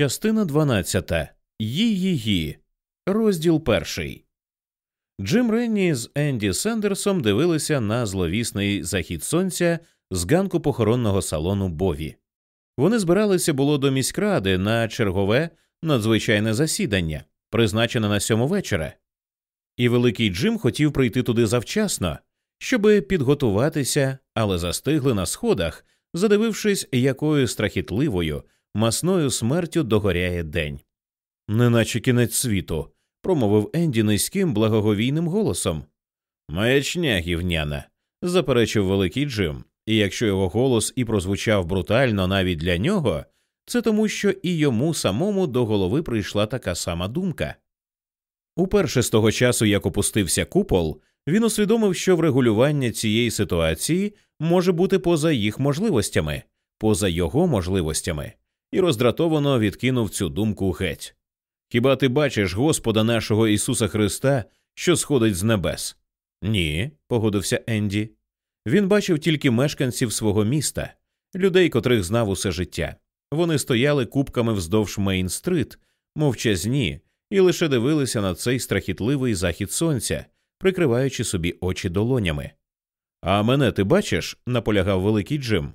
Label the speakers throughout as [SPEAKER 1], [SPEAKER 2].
[SPEAKER 1] Частина 12. Ї-ї-ї. Розділ перший. Джим Ренні з Енді Сендерсом дивилися на зловісний захід сонця з ганку похоронного салону Бові. Вони збиралися було до міськради на чергове надзвичайне засідання, призначене на сьому вечора. І великий Джим хотів прийти туди завчасно, щоби підготуватися, але застигли на сходах, задивившись, якою страхітливою масною смертю догоряє день. Неначе кінець світу, промовив Енді низьким благоговійним голосом. Маячня гівняна, заперечив великий Джим, і якщо його голос і прозвучав брутально навіть для нього, це тому, що і йому самому до голови прийшла така сама думка. Уперше з того часу, як опустився купол, він усвідомив, що врегулювання цієї ситуації може бути поза їх можливостями, поза його можливостями і роздратовано відкинув цю думку геть. Хіба ти бачиш Господа нашого Ісуса Христа, що сходить з небес? Ні, погодився Енді. Він бачив тільки мешканців свого міста, людей, котрих знав усе життя. Вони стояли купками вздовж Мейн-стрит, мовчазні, і лише дивилися на цей страхітливий захід сонця, прикриваючи собі очі долонями. А мене ти бачиш? наполягав великий Джим.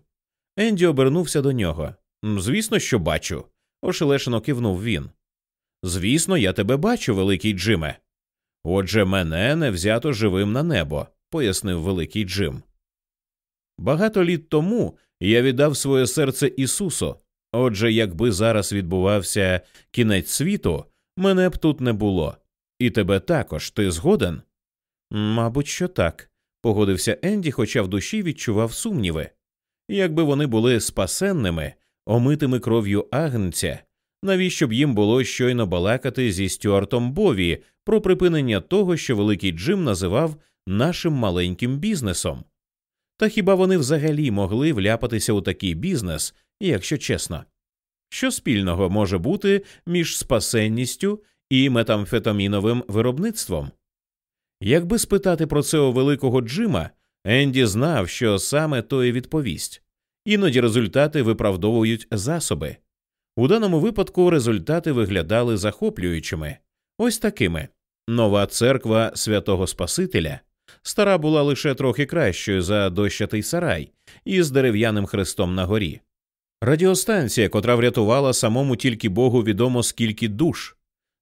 [SPEAKER 1] Енді обернувся до нього. Звісно, що бачу, ошелешено кивнув він. Звісно, я тебе бачу, великий Джиме. Отже, мене не взято живим на небо, пояснив великий Джим. Багато літ тому я віддав своє серце Ісусу. Отже, якби зараз відбувався кінець світу, мене б тут не було. І тебе також, ти згоден? Мабуть, що так, погодився Енді, хоча в душі відчував сумніви. Якби вони були спасенними, омитими кров'ю агнця, навіщо б їм було щойно балакати зі Стюартом Бові про припинення того, що великий Джим називав нашим маленьким бізнесом? Та хіба вони взагалі могли вляпатися у такий бізнес, якщо чесно? Що спільного може бути між спасенністю і метамфетаміновим виробництвом? Якби спитати про це у великого Джима, Енді знав, що саме то і відповість. Іноді результати виправдовують засоби. У даному випадку результати виглядали захоплюючими, ось такими. Нова церква святого Спасителя. Стара була лише трохи кращою за дощатий сарай із дерев'яним хрестом на горі. Радіостанція, котра врятувала самому тільки Богу відомо скільки душ,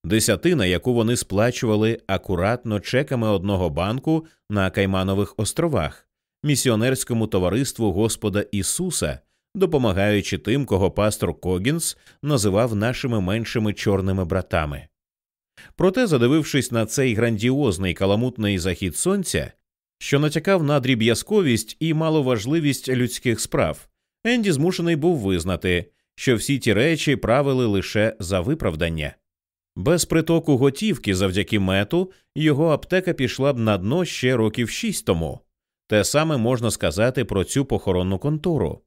[SPEAKER 1] десятина, яку вони сплачували акуратно чеками одного банку на Кайманових островах, місіонерському товариству Господа Ісуса, допомагаючи тим, кого пастор Когінс називав нашими меншими чорними братами. Проте, задивившись на цей грандіозний каламутний захід сонця, що натякав на дріб'язковість і маловажливість людських справ, Енді змушений був визнати, що всі ті речі правили лише за виправдання. Без притоку готівки завдяки мету його аптека пішла б на дно ще років шість тому. Те саме можна сказати про цю похоронну контору.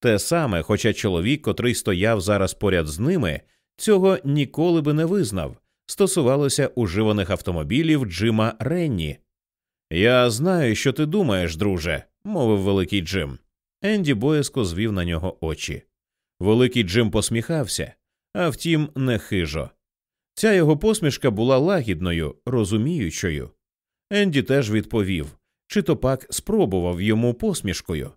[SPEAKER 1] Те саме, хоча чоловік, котрий стояв зараз поряд з ними, цього ніколи би не визнав, стосувалося уживаних автомобілів Джима Ренні. Я знаю, що ти думаєш, друже, мовив великий Джим. Енді боязко звів на нього очі. Великий Джим посміхався, а втім, не хижо. Ця його посмішка була лагідною, розуміючою. Енді теж відповів чи то пак спробував йому посмішкою.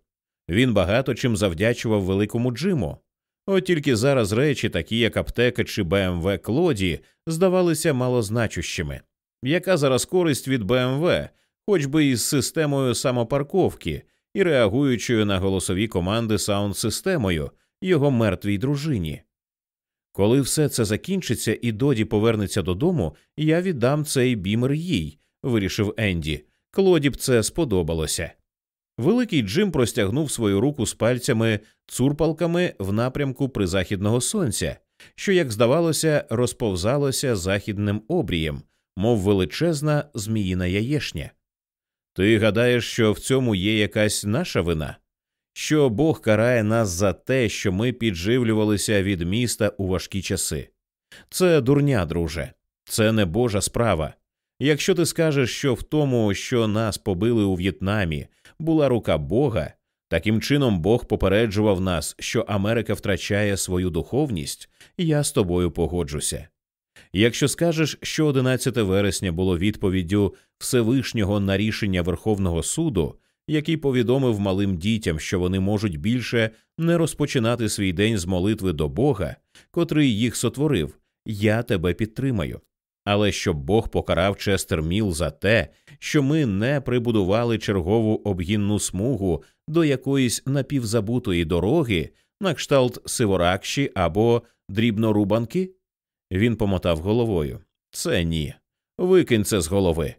[SPEAKER 1] Він багато чим завдячував великому Джиму. От тільки зараз речі, такі як аптека чи БМВ Клоді, здавалися малозначущими. Яка зараз користь від БМВ, хоч би із системою самопарковки і реагуючою на голосові команди саунд-системою його мертвій дружині? Коли все це закінчиться і Доді повернеться додому, я віддам цей бімер їй, вирішив Енді. Клоді б це сподобалося. Великий Джим простягнув свою руку з пальцями цурпалками в напрямку призахідного сонця, що, як здавалося, розповзалося західним обрієм, мов величезна зміїна яєшня. Ти гадаєш, що в цьому є якась наша вина? Що Бог карає нас за те, що ми підживлювалися від міста у важкі часи? Це дурня, друже, це не Божа справа. Якщо ти скажеш, що в тому, що нас побили у В'єтнамі, була рука Бога, Таким чином, Бог попереджував нас, що Америка втрачає свою духовність, я з тобою погоджуся. Якщо скажеш, що 11 вересня було відповіддю Всевишнього на рішення Верховного суду, який повідомив малим дітям, що вони можуть більше не розпочинати свій день з молитви до Бога, котрий їх сотворив, я тебе підтримаю. Але щоб Бог покарав Честер Міл за те, що ми не прибудували чергову обгінну смугу до якоїсь напівзабутої дороги, на кшталт Сиворакші або дрібнорубанки, він помотав головою. Це ні. Викинь це з голови.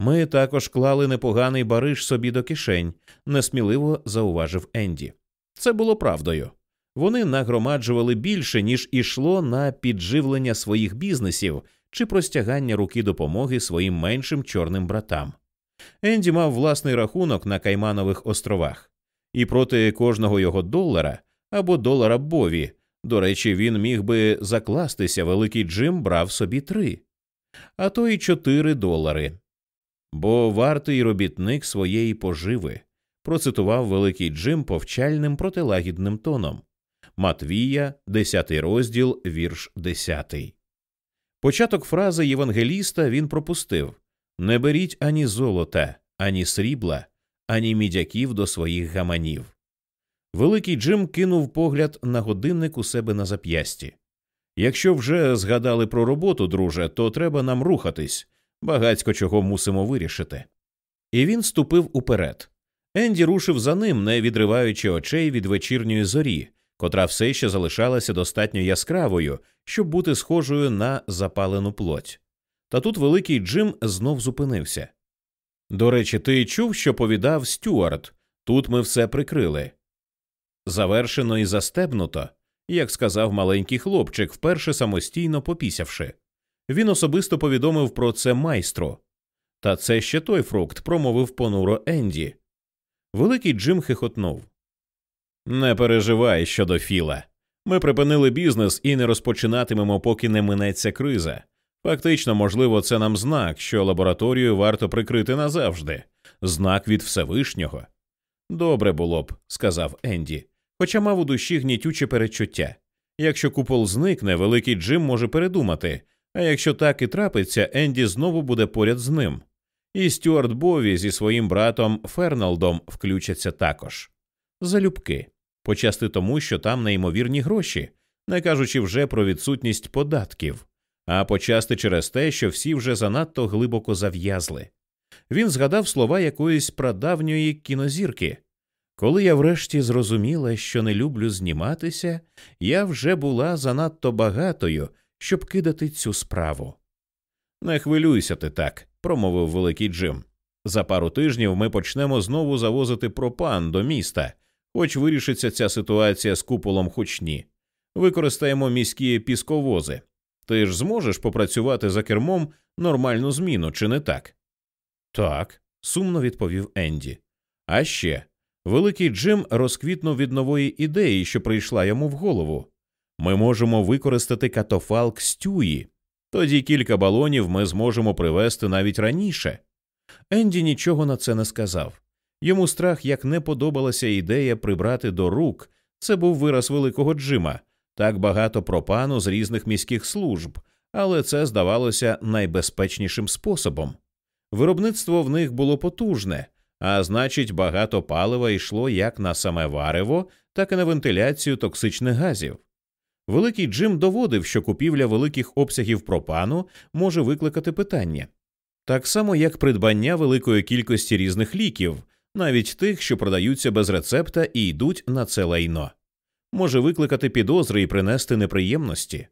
[SPEAKER 1] Ми також клали непоганий бариш собі до кишень, несміливо зауважив Енді. Це було правдою. Вони нагромаджували більше, ніж ішло на підживлення своїх бізнесів чи простягання руки допомоги своїм меншим чорним братам. Енді мав власний рахунок на Кайманових островах, і проти кожного його долара або долара Бові, до речі, він міг би закластися, великий Джим брав собі три, а то й чотири долари. Бо вартий робітник своєї поживи, процитував великий Джим повчальним протилагідним тоном. Матвія, 10 розділ, вірш 10. Початок фрази Євангеліста він пропустив Не беріть ані золота, ані срібла, ані мідяків до своїх гаманів. Великий Джим кинув погляд на годинник у себе на зап'ясті. Якщо вже згадали про роботу, друже, то треба нам рухатись, багацько чого мусимо вирішити. І він ступив уперед. Енді рушив за ним, не відриваючи очей від вечірньої зорі, котра все ще залишалася достатньо яскравою, щоб бути схожою на запалену плоть. Та тут великий Джим знов зупинився. До речі, ти чув, що повідав Стюарт? Тут ми все прикрили. Завершено і застебнуто, як сказав маленький хлопчик, вперше самостійно попісявши. Він особисто повідомив про це майстру. Та це ще той фрукт, промовив понуро Енді. Великий Джим хихотнув. Не переживай щодо Філа. Ми припинили бізнес і не розпочинатимемо, поки не минеться криза. Фактично, можливо, це нам знак, що лабораторію варто прикрити назавжди, знак від Всевишнього. Добре було б, сказав Енді, хоча мав у душі гнітюче перечуття. Якщо купол зникне, великий Джим може передумати, а якщо так і трапиться, Енді знову буде поряд з ним. І Стюарт Бові зі своїм братом Ферналдом включаться також. Залюбки почасти тому, що там неймовірні гроші, не кажучи вже про відсутність податків, а почасти через те, що всі вже занадто глибоко зав'язли. Він згадав слова якоїсь прадавньої кінозірки. Коли я врешті зрозуміла, що не люблю зніматися, я вже була занадто багатою, щоб кидати цю справу. Не хвилюйся ти так, промовив великий Джим. За пару тижнів ми почнемо знову завозити пропан до міста, хоч вирішиться ця ситуація з куполом хоч ні. Використаємо міські пісковози. Ти ж зможеш попрацювати за кермом нормальну зміну, чи не так? Так, сумно відповів Енді. А ще великий Джим розквітнув від нової ідеї, що прийшла йому в голову. Ми можемо використати катофалк Стюї. Тоді кілька балонів ми зможемо привезти навіть раніше. Енді нічого на це не сказав. Йому страх як не подобалася ідея прибрати до рук. Це був вираз великого Джима, так багато пропану з різних міських служб, але це здавалося найбезпечнішим способом. Виробництво в них було потужне, а значить, багато палива йшло як на саме варево, так і на вентиляцію токсичних газів. Великий Джим доводив, що купівля великих обсягів пропану може викликати питання, так само як придбання великої кількості різних ліків, навіть тих, що продаються без рецепта і йдуть на це лайно, може викликати підозри і принести неприємності.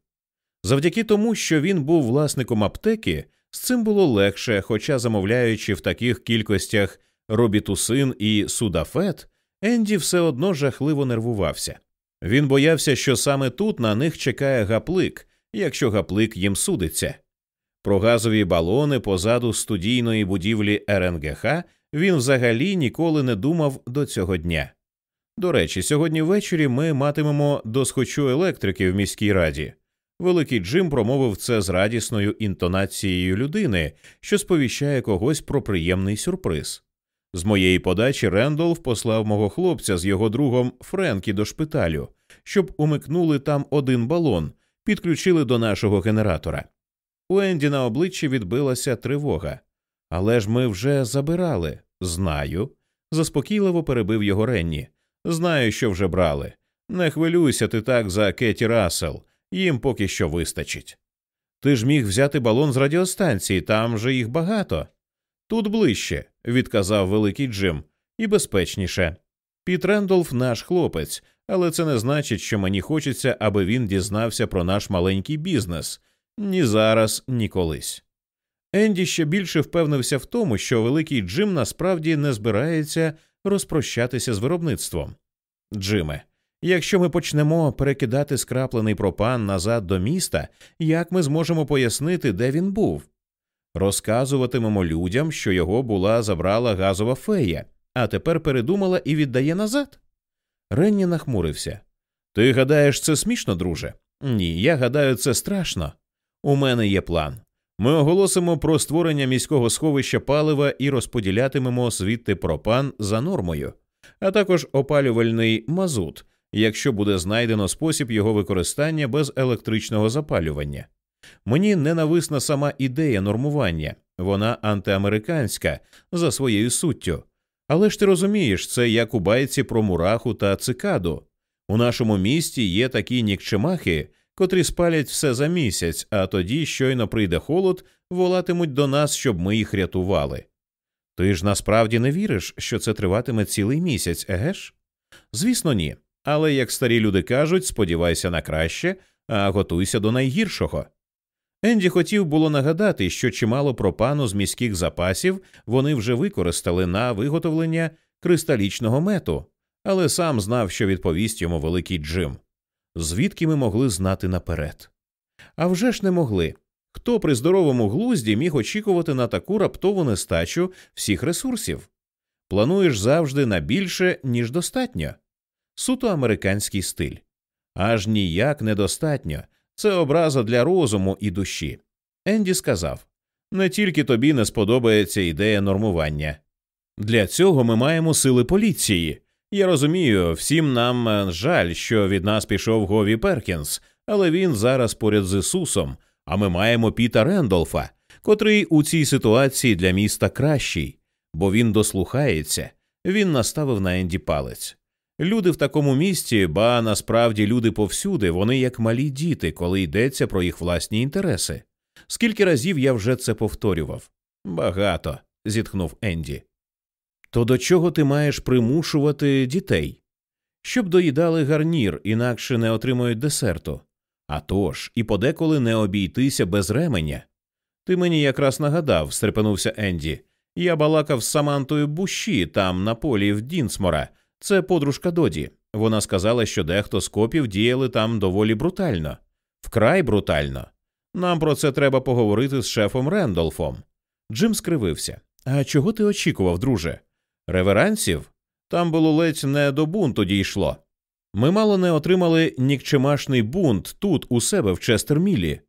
[SPEAKER 1] Завдяки тому, що він був власником аптеки, з цим було легше, хоча, замовляючи в таких кількостях робітусин і судафет, Енді все одно жахливо нервувався. Він боявся, що саме тут на них чекає гаплик, якщо гаплик їм судиться. Про газові балони позаду студійної будівлі РНГХ він взагалі ніколи не думав до цього дня. До речі, сьогодні ввечері ми матимемо досхочу електрики в міській раді. Великий Джим промовив це з радісною інтонацією людини, що сповіщає когось про приємний сюрприз. З моєї подачі Рендолф послав мого хлопця з його другом Френкі до шпиталю, щоб умикнули там один балон, підключили до нашого генератора. У Енді на обличчі відбилася тривога. Але ж ми вже забирали. Знаю. Заспокійливо перебив його Ренні. Знаю, що вже брали. Не хвилюйся ти так за Кеті Рассел, їм поки що вистачить. Ти ж міг взяти балон з радіостанції, там же їх багато. Тут ближче, відказав великий Джим, і безпечніше. Піт Рендолф наш хлопець, але це не значить, що мені хочеться, аби він дізнався про наш маленький бізнес ні зараз, ні колись. Енді ще більше впевнився в тому, що великий Джим насправді не збирається розпрощатися з виробництвом. Джиме, якщо ми почнемо перекидати скраплений пропан назад до міста, як ми зможемо пояснити, де він був? Розказуватимемо людям, що його була забрала газова фея, а тепер передумала і віддає назад. Ренні нахмурився. Ти гадаєш, це смішно, друже? Ні, я гадаю, це страшно. У мене є план. Ми оголосимо про створення міського сховища палива і розподілятимемо звідти пропан за нормою, а також опалювальний мазут, якщо буде знайдено спосіб його використання без електричного запалювання. Мені ненависна сама ідея нормування, вона антиамериканська за своєю суттю. Але ж ти розумієш, це як у байці про мураху та цикаду. У нашому місті є такі нікчемахи, котрі спалять все за місяць, а тоді, щойно прийде холод, волатимуть до нас, щоб ми їх рятували. Ти ж насправді не віриш, що це триватиме цілий місяць, еге ж? Звісно, ні. Але як старі люди кажуть, сподівайся на краще, а готуйся до найгіршого. Енді хотів було нагадати, що чимало пропану з міських запасів вони вже використали на виготовлення кристалічного мету, але сам знав, що відповість йому великий Джим. Звідки ми могли знати наперед? А вже ж не могли. Хто при здоровому глузді міг очікувати на таку раптову нестачу всіх ресурсів? Плануєш завжди на більше, ніж достатньо. Суто американський стиль. Аж ніяк недостатньо. Це образа для розуму і душі. Енді сказав не тільки тобі не сподобається ідея нормування. Для цього ми маємо сили поліції. Я розумію, всім нам е, жаль, що від нас пішов Гові Перкінс, але він зараз поряд з Ісусом, а ми маємо Піта Рендолфа, котрий у цій ситуації для міста кращий, бо він дослухається, він наставив на Енді палець. Люди в такому місті, ба насправді люди повсюди, вони як малі діти, коли йдеться про їх власні інтереси. Скільки разів я вже це повторював? Багато, зітхнув Енді. То до чого ти маєш примушувати дітей? Щоб доїдали гарнір, інакше не отримують десерту. А тож, і подеколи не обійтися без ременя. Ти мені якраз нагадав, стрепенувся Енді. Я балакав з Самантою Буші там на полі в Дінсмора. Це подружка Доді. Вона сказала, що дехто з копів діяли там доволі брутально, вкрай брутально. Нам про це треба поговорити з шефом Рендолфом. Джим скривився. А чого ти очікував, друже? Реверансів? Там було ледь не до бунту дійшло. Ми мало не отримали нікчемашний бунт тут, у себе в Честермілі.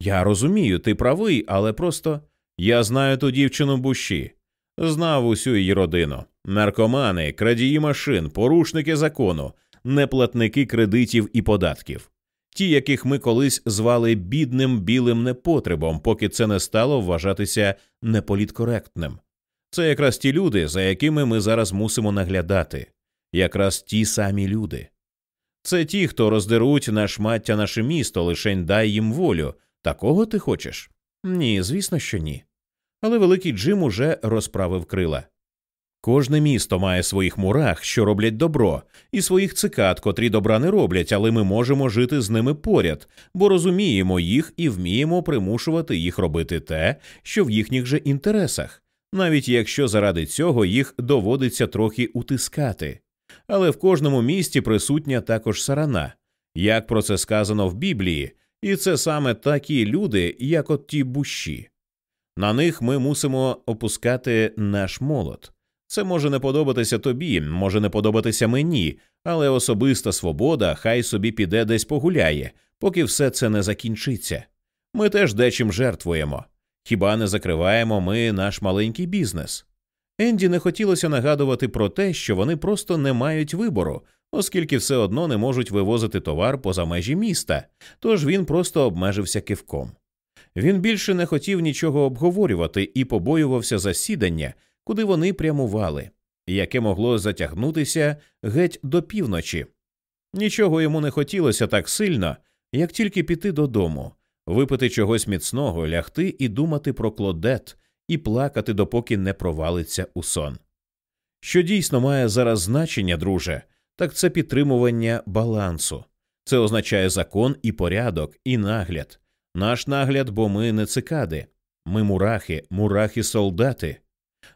[SPEAKER 1] Я розумію, ти правий, але просто я знаю ту дівчину Буші, знав усю її родину. Наркомани, крадії машин, порушники закону, неплатники кредитів і податків, ті, яких ми колись звали бідним білим непотребом, поки це не стало вважатися неполіткоректним. Це якраз ті люди, за якими ми зараз мусимо наглядати, якраз ті самі люди. Це ті, хто роздеруть на шмаття наше місто, лишень дай їм волю. Такого ти хочеш? Ні, звісно, що ні. Але великий Джим уже розправив крила. Кожне місто має своїх мурах, що роблять добро, і своїх цикад, котрі добра не роблять, але ми можемо жити з ними поряд, бо розуміємо їх і вміємо примушувати їх робити те, що в їхніх же інтересах, навіть якщо заради цього їх доводиться трохи утискати. Але в кожному місті присутня також сарана, як про це сказано в Біблії, і це саме такі люди, як от ті бущі. На них ми мусимо опускати наш молот. Це може не подобатися тобі, може не подобатися мені, але особиста свобода хай собі піде десь погуляє, поки все це не закінчиться. Ми теж дечим жертвуємо. Хіба не закриваємо ми наш маленький бізнес? Енді не хотілося нагадувати про те, що вони просто не мають вибору, оскільки все одно не можуть вивозити товар поза межі міста, тож він просто обмежився кивком. Він більше не хотів нічого обговорювати і побоювався засідання, куди вони прямували, яке могло затягнутися геть до півночі. Нічого йому не хотілося так сильно, як тільки піти додому, випити чогось міцного, лягти і думати про клодет, і плакати, допоки не провалиться у сон. Що дійсно має зараз значення, друже, так це підтримування балансу. Це означає закон і порядок, і нагляд. Наш нагляд, бо ми не цикади, ми мурахи, мурахи солдати.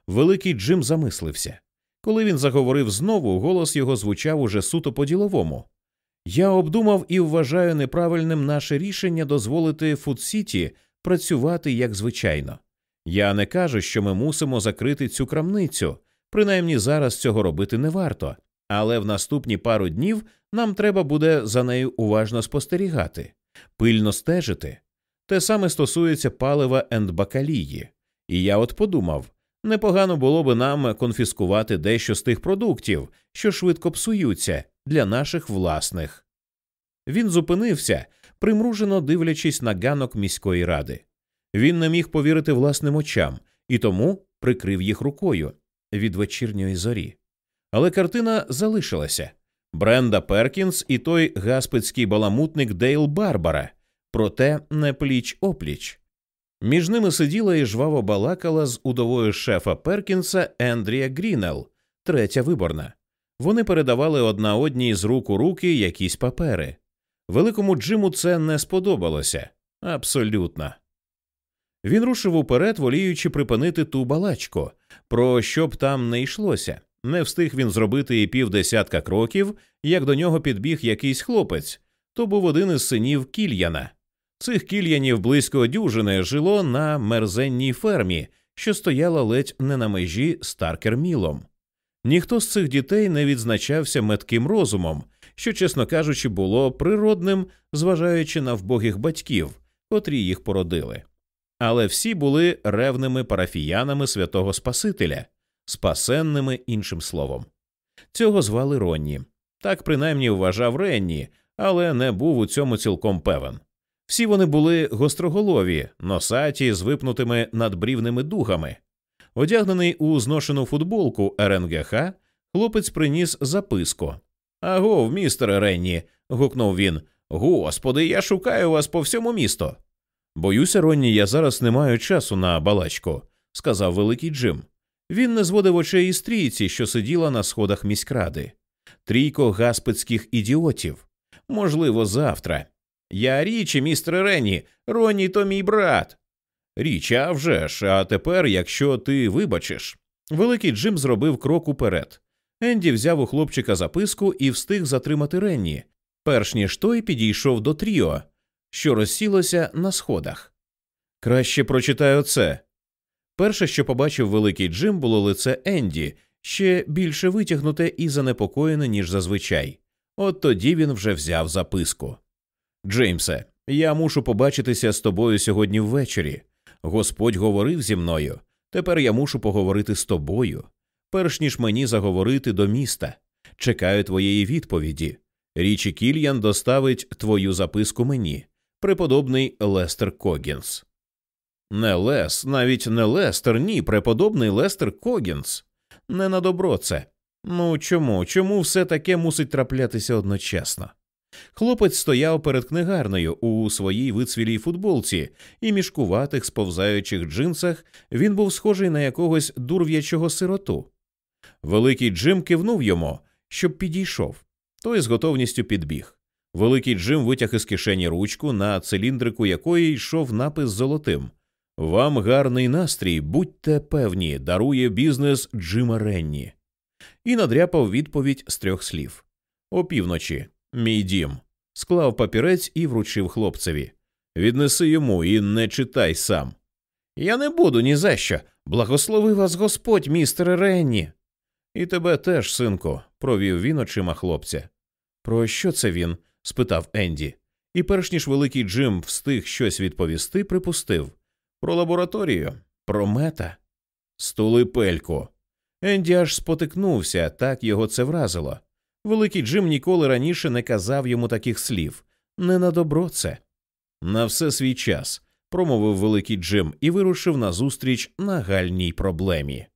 [SPEAKER 1] Великий Джим замислився. Коли він заговорив знову, голос його звучав уже суто по діловому. Я обдумав і вважаю неправильним наше рішення дозволити Фудсіті працювати як звичайно. Я не кажу, що ми мусимо закрити цю крамницю, принаймні зараз цього робити не варто, але в наступні пару днів нам треба буде за нею уважно спостерігати, пильно стежити. Те саме стосується палива ендбакалії. І я от подумав непогано було би нам конфіскувати дещо з тих продуктів, що швидко псуються для наших власних. Він зупинився, примружено дивлячись на ганок міської ради. Він не міг повірити власним очам і тому прикрив їх рукою від вечірньої зорі. Але картина залишилася Бренда Перкінс і той гаспидський баламутник Дейл Барбара, проте не пліч опліч. Між ними сиділа і жваво балакала з удовою шефа Перкінса Ендрія Грінел, третя виборна. Вони передавали одна одній з рук у руки якісь папери. Великому Джиму це не сподобалося абсолютно. Він рушив уперед, воліючи припинити ту балачку, про що б там не йшлося. Не встиг він зробити і півдесятка кроків, як до нього підбіг якийсь хлопець. То був один із синів кільяна. Цих кільянів близько дюжини жило на мерзенній фермі, що стояла ледь не на межі Старкермілом. Ніхто з цих дітей не відзначався метким розумом, що, чесно кажучи, було природним, зважаючи на вбогих батьків, котрі їх породили. Але всі були ревними парафіянами святого Спасителя, спасенними іншим словом. Цього звали Ронні. Так принаймні вважав Ренні, але не був у цьому цілком певен. Всі вони були гостроголові, носаті з випнутими надбрівними дугами. Одягнений у зношену футболку РНГХ, хлопець приніс записку. Агов, містере Ренні. гукнув він. Господи, я шукаю вас по всьому місту. Боюся, Ронні, я зараз не маю часу на балачку, сказав великий Джим. Він не зводив очей із трійці, що сиділа на сходах міськради. Трійко гаспицьких ідіотів. Можливо, завтра. Я річі, містер Ренні, Ронні то мій брат. Річ, а вже ж, а тепер, якщо ти вибачиш. Великий Джим зробив крок уперед. Енді взяв у хлопчика записку і встиг затримати Ренні, перш ніж той підійшов до Тріо, що розсілося на сходах. Краще прочитаю це. Перше, що побачив великий Джим, було лице Енді, ще більше витягнуте і занепокоєне, ніж зазвичай. От тоді він вже взяв записку. Джеймсе, я мушу побачитися з тобою сьогодні ввечері. Господь говорив зі мною. Тепер я мушу поговорити з тобою. Перш ніж мені заговорити до міста. Чекаю твоєї відповіді. Річі Кільян доставить твою записку мені, преподобний Лестер Когінс. Не Лес, навіть не Лестер, ні, преподобний Лестер Когінс. Не на добро це. Ну чому? Чому все таке мусить траплятися одночасно? Хлопець стояв перед книгарнею у своїй вицвілій футболці і мішкуватих сповзаючих джинсах він був схожий на якогось дурв'ячого сироту. Великий Джим кивнув йому, щоб підійшов. Той з готовністю підбіг. Великий Джим витяг із кишені ручку, на циліндрику якої йшов напис золотим. Вам гарний настрій, будьте певні, дарує бізнес Джима Ренні. І надряпав відповідь з трьох слів. Опівночі. Мій дім. Склав папірець і вручив хлопцеві. Віднеси йому і не читай сам. Я не буду ні за що. Благослови вас Господь, містере Ренні. І тебе теж, синку, провів він очима хлопця. Про що це він? спитав Енді. І перш ніж великий Джим встиг щось відповісти, припустив про лабораторію, про мета. Стули пельку. Енді аж спотикнувся, так його це вразило. Великий Джим ніколи раніше не казав йому таких слів не на добро це. На все свій час, промовив великий Джим і вирушив назустріч нагальній проблемі.